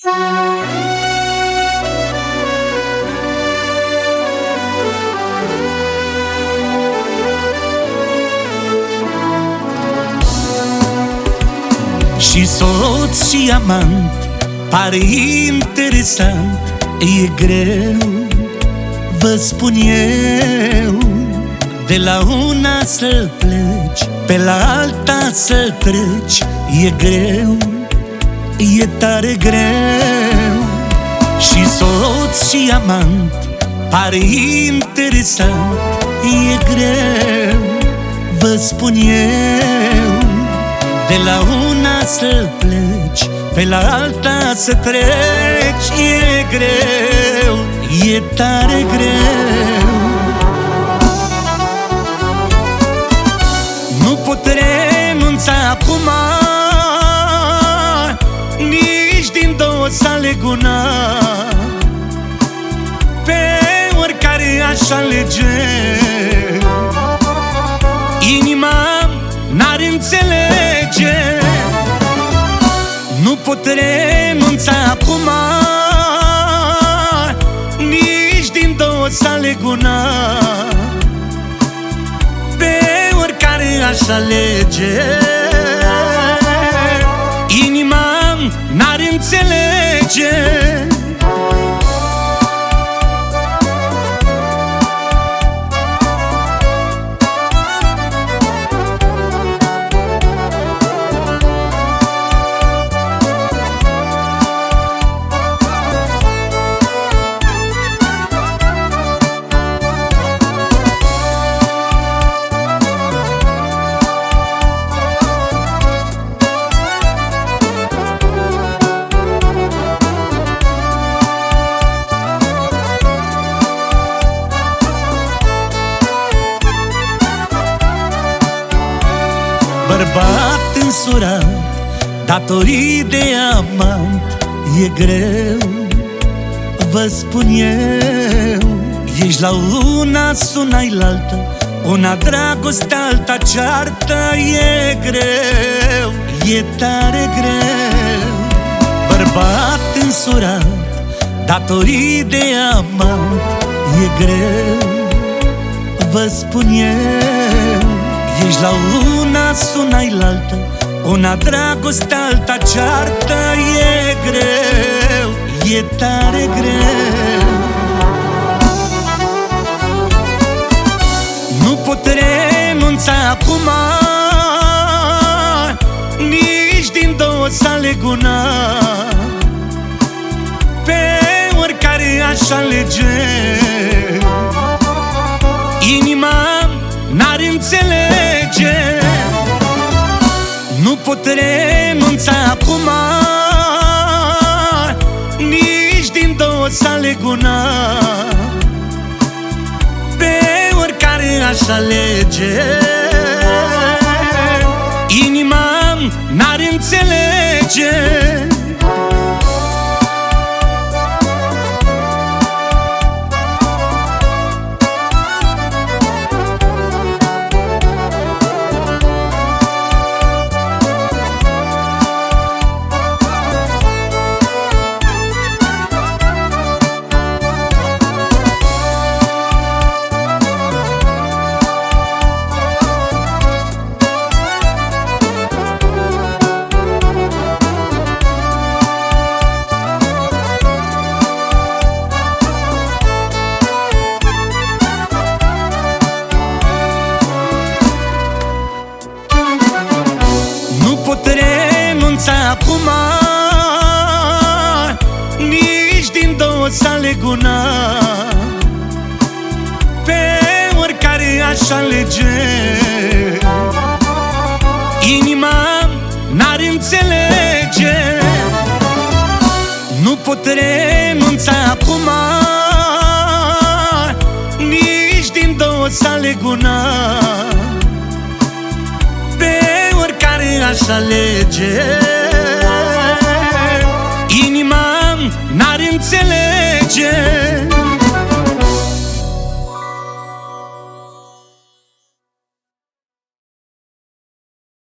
Și soț și amant Pare interesant E greu Vă spun eu. De la una să pleci Pe la alta să treci E greu E tare greu. Și soț și amant Pare interesant. E greu Vă spun eu. De la una să pleci Pe la alta să treci. E greu E tare greu să aleg una Pe oricare aș alege Inima n-ar înțelege. Nu pot renunța acum Nici din două să aleg una Pe oricare aș alege Inima n-ar înțelege 解 Bărbat însurat Datorii de amant E greu Vă spun eu. Ești la una, sunai la alta Una dragoste, alta ceartă E greu E tare greu. Bărbat însurat Datorii de amant E greu Vă spun eu Ești la una, sunai la alta Una dragoste, alta ceartă E greu, e tare greu. Nu pot renunța acum Nici din două să aleg una. Pe oricare aș alege acum Nici din două să aleg una. Pe oricare aș alege acum. Nici din două să aleg una. Pe oricare aș alege. Inima n-ar înțelege. Nu pot renunța acum. Nici din două să aleg una. Pe oricare aș alege n-ar înțelege